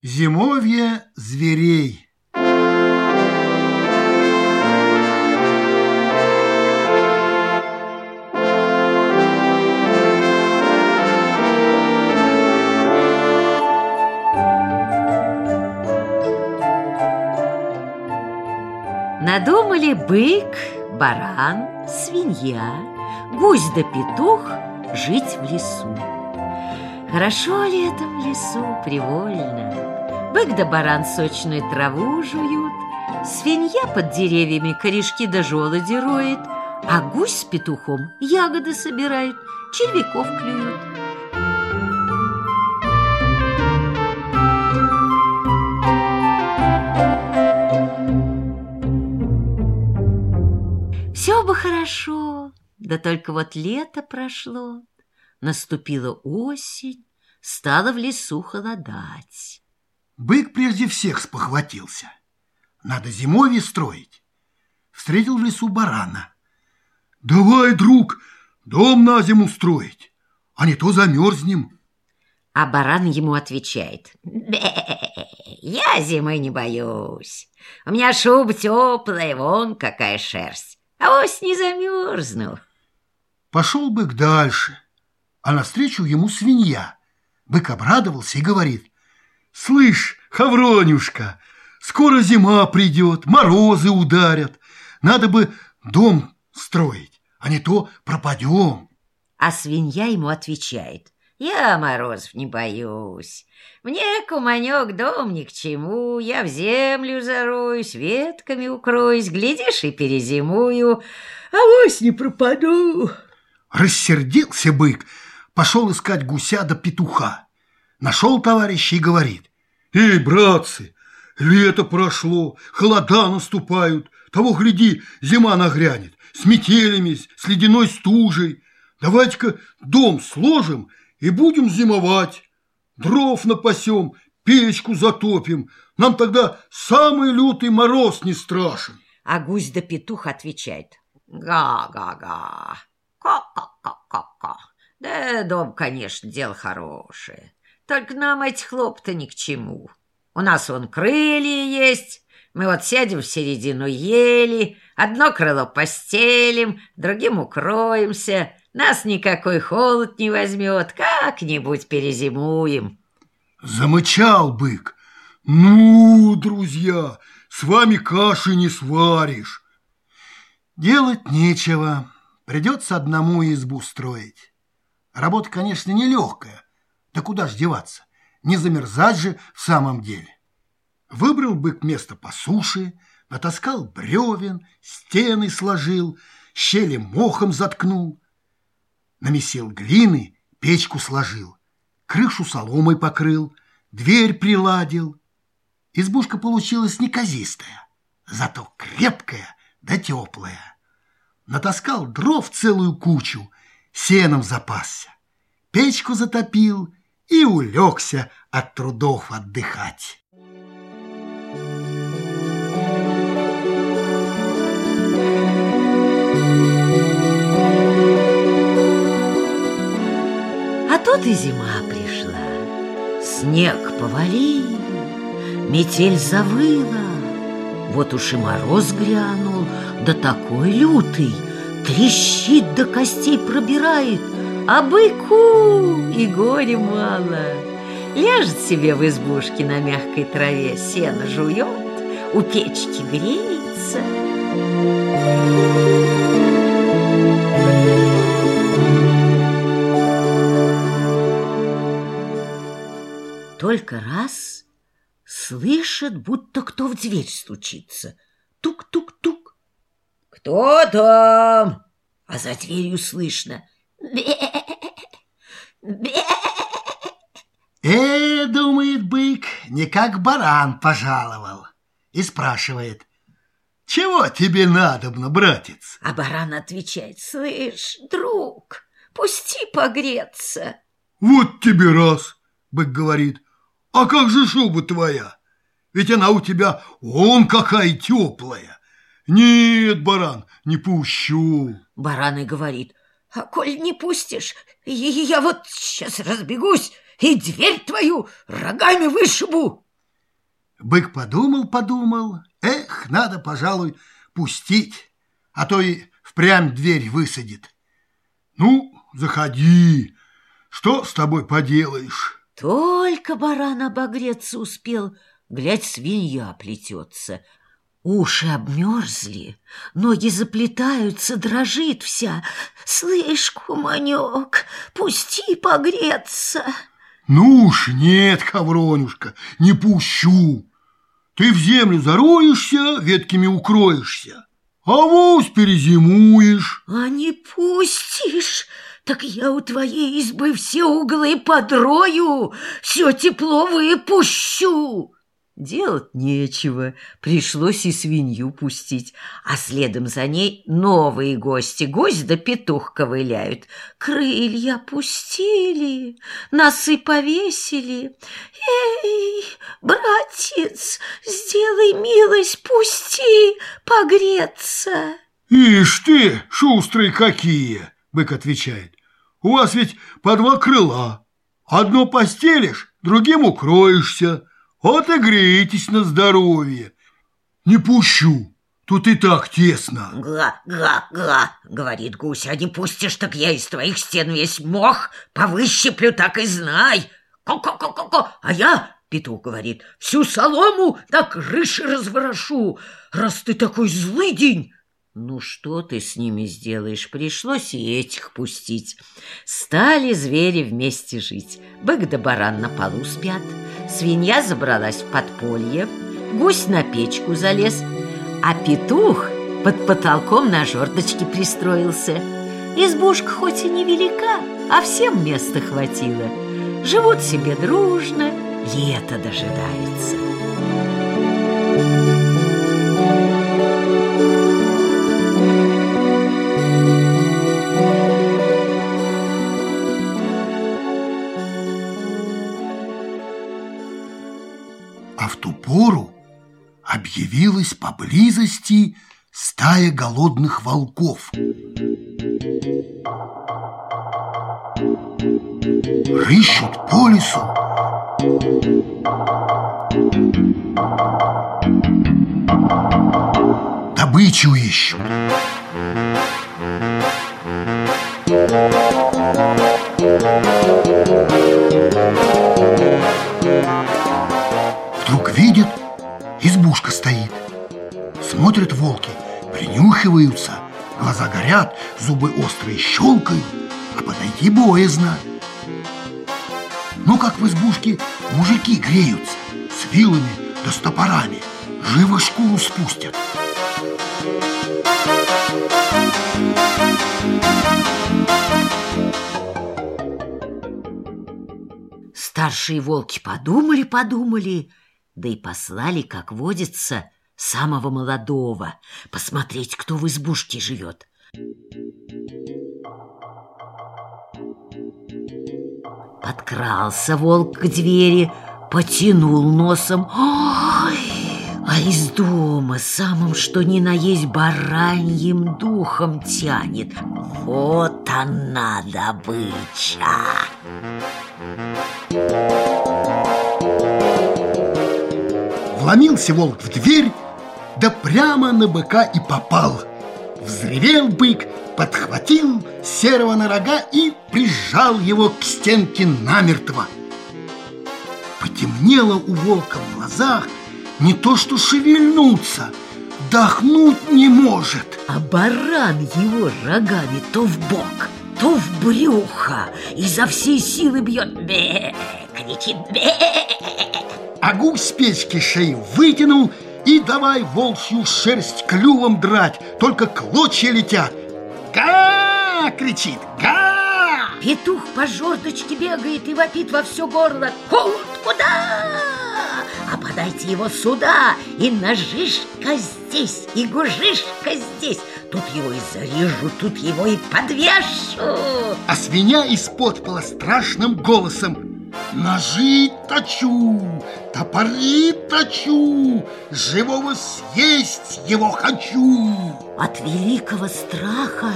Зимовье зверей Надумали бык, баран, свинья, гусь да петух жить в лесу. Хорошо летом в лесу, привольно. Бык да баран сочную траву жуют, Свинья под деревьями корешки да желуди роет, А гусь с петухом ягоды собирают, червяков клюют. Все бы хорошо, да только вот лето прошло. Наступила осень, стало в лесу холодать. Бык прежде всех спохватился. Надо зимовье строить. Встретил в лесу барана. «Давай, друг, дом на зиму строить, а не то замерзнем». А баран ему отвечает. «Бе, я зимы не боюсь. У меня шуба теплая, вон какая шерсть. А ось не замерзну». Пошел бык дальше – а навстречу ему свинья. Бык обрадовался и говорит, «Слышь, Хавронюшка, скоро зима придет, морозы ударят. Надо бы дом строить, а не то пропадем». А свинья ему отвечает, «Я морозов не боюсь. Мне, куманек, дом ни к чему. Я в землю зароюсь, ветками укроюсь, глядишь и перезимую, а вось не пропаду». Рассердился бык, пошел искать гуся да петуха. Нашел товарища и говорит, «Эй, братцы, лето прошло, холода наступают, того, гляди, зима нагрянет, с метелями, с ледяной стужей. Давайте-ка дом сложим и будем зимовать. Дров напасем, печку затопим, нам тогда самый лютый мороз не страшен». А гусь да петух отвечает, «Га-га-га, ка-ка-ка-ка-ка». Да, дом, конечно, дело хорошее. Только нам эти хлопоты ни к чему. У нас вон крылья есть. Мы вот сядем в середину ели, одно крыло постелим, другим укроемся. Нас никакой холод не возьмет, как-нибудь перезимуем. Замычал бык. Ну, друзья, с вами каши не сваришь. Делать нечего, придется одному избу строить. Работа, конечно, нелегкая. Да куда ж деваться? Не замерзать же в самом деле. Выбрал бык место по суше, натаскал бревен, стены сложил, щели мохом заткнул, намесил глины, печку сложил, крышу соломой покрыл, дверь приладил. Избушка получилась неказистая, зато крепкая да теплая. Натаскал дров целую кучу, сеном запасся, печку затопил и улегся от трудов отдыхать. А тут и зима пришла. Снег повалил, метель завыла. Вот уж и мороз грянул, да такой лютый, Трещит до костей пробирает, а быку и горе мало. Ляжет себе в избушке на мягкой траве, сено жует, у печки греется. Только раз слышит, будто кто в дверь стучится. Тук-тук-тук. «Кто там?» А за дверью слышно бе бе Э, думает бык, не как баран пожаловал. И спрашивает, чего тебе надобно, братец? А баран отвечает, слышь, друг, пусти погреться. Вот тебе раз, бык говорит, а как же шуба твоя? Ведь она у тебя он какая теплая. «Нет, баран, не пущу!» Баран и говорит, «А коль не пустишь, я вот сейчас разбегусь и дверь твою рогами вышибу!» Бык подумал-подумал, эх, надо, пожалуй, пустить, а то и впрямь дверь высадит. Ну, заходи, что с тобой поделаешь? Только баран обогреться успел, глядь, свинья плетется. Уши обмерзли, ноги заплетаются, дрожит вся. Слышь, куманек, пусти погреться. Ну уж нет, Хавронюшка, не пущу. Ты в землю зароешься, ветками укроешься, а вось перезимуешь. А не пустишь, так я у твоей избы все углы подрою, все тепло выпущу. Делать нечего, пришлось и свинью пустить, а следом за ней новые гости, гусь да петух ковыляют. Крылья пустили, носы повесили. Эй, братец, сделай милость, пусти погреться. Ишь ты, шустрые какие, бык отвечает. У вас ведь по два крыла. Одно постелишь, другим укроешься. Греетесь на здоровье. Не пущу, тут и так тесно. Га-га-га, говорит гусь, а не пустишь, так я из твоих стен весь мох повыщеплю, так и знай. Ко-ко-ко-ко-ко, а я, петух говорит, всю солому на крыше разворошу, раз ты такой злый день. Ну, что ты с ними сделаешь? Пришлось и этих пустить. Стали звери вместе жить. Бык да баран на полу спят. Свинья забралась в подполье. Гусь на печку залез. А петух под потолком на жердочке пристроился. Избушка хоть и невелика, а всем места хватило. Живут себе дружно, лето дожидается. Объявилась поблизости стая голодных волков. Рыщут по лесу. Добычу ищут. Вдруг видит, избушка стоит. Смотрят волки, принюхиваются, глаза горят, зубы острые щелкают, а подойти боязно. Ну, как в избушке мужики греются, с вилами да с топорами, живо шкуру спустят. Старшие волки подумали-подумали, да и послали, как водится, самого молодого, посмотреть, кто в избушке живет. Подкрался волк к двери, потянул носом. Ой! А из дома самым что ни на есть бараньим духом тянет. Вот она добыча! Вломился волк в дверь, да прямо на быка и попал. Взревел бык, подхватил серого на рога и прижал его к стенке намертво. Потемнело у волка в глазах, не то что шевельнуться, дохнуть не может. А баран его рогами то в бок, то в брюхо изо всей силы бьет. Бе, кричит бе. А гусь с печки шею вытянул и давай волчью шерсть клювом драть, только клочья летят. Га! кричит, га! Петух по жердочке бегает и вопит во все горло. Холод куда? А подайте его сюда, и ножишка здесь, и гужишка здесь. Тут его и зарежу, тут его и подвешу. А свинья из-под пола страшным голосом. Ножи точу, топоры точу, живого съесть его хочу. От великого страха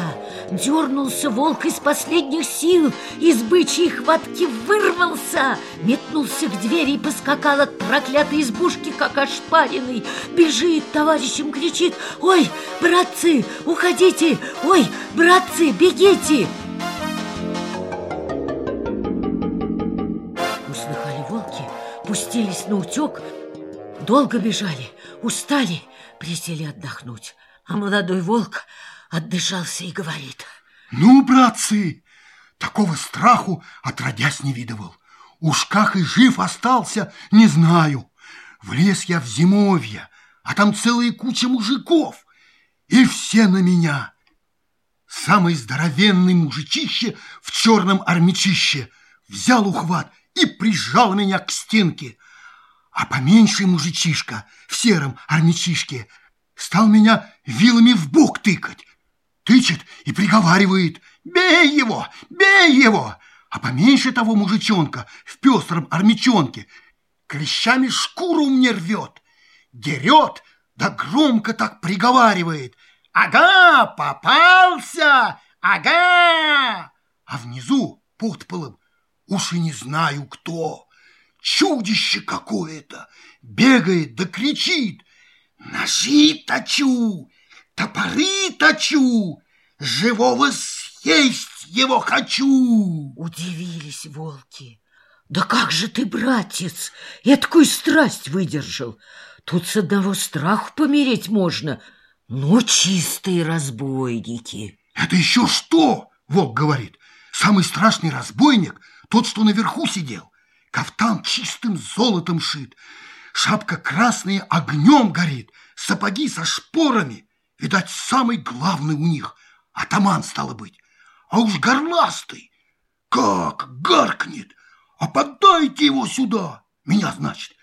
дернулся волк из последних сил, из бычьей хватки вырвался, метнулся к двери и поскакал от проклятой избушки, как ошпаренный. Бежит, товарищам кричит, «Ой, братцы, уходите! Ой, братцы, бегите!» Услыхали волки, пустились на утек, долго бежали, устали, присели отдохнуть. А молодой волк отдышался и говорит. Ну, братцы, такого страху отродясь не видывал. Уж как и жив остался, не знаю. Влез я в зимовье, а там целая куча мужиков, и все на меня. Самый здоровенный мужичище в черном армячище взял ухват и прижал меня к стенке. А поменьше мужичишка в сером армячишке стал меня вилами в бок тыкать. Тычет и приговаривает «Бей его! Бей его!» А поменьше того мужичонка в пестром армячонке клещами шкуру мне рвет, дерет, да громко так приговаривает «Ага, попался! Ага!» А внизу, под полом, уж и не знаю кто, чудище какое-то, бегает да кричит Ножи точу, топоры точу, живого съесть его хочу. Удивились волки. Да как же ты, братец, я такую страсть выдержал. Тут с одного страху помереть можно. Ну, чистые разбойники. Это еще что? Волк говорит. Самый страшный разбойник тот, что наверху сидел. Кафтан чистым золотом шит, шапка красная огнем горит, сапоги со шпорами. Видать, самый главный у них, атаман стало быть. А уж горластый, как гаркнет, а подайте его сюда, меня, значит.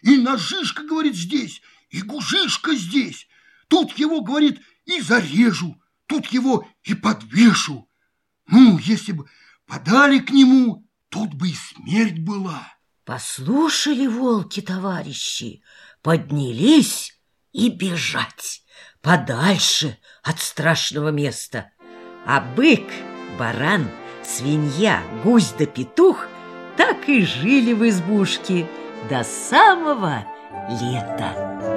И ножишка, говорит, здесь, и гужишка здесь. Тут его, говорит, и зарежу, тут его и подвешу. Ну, если бы подали к нему, тут бы и смерть была. Послушали волки, товарищи, поднялись и бежать подальше от страшного места. А бык, баран, свинья, гусь да петух так и жили в избушке до самого лета.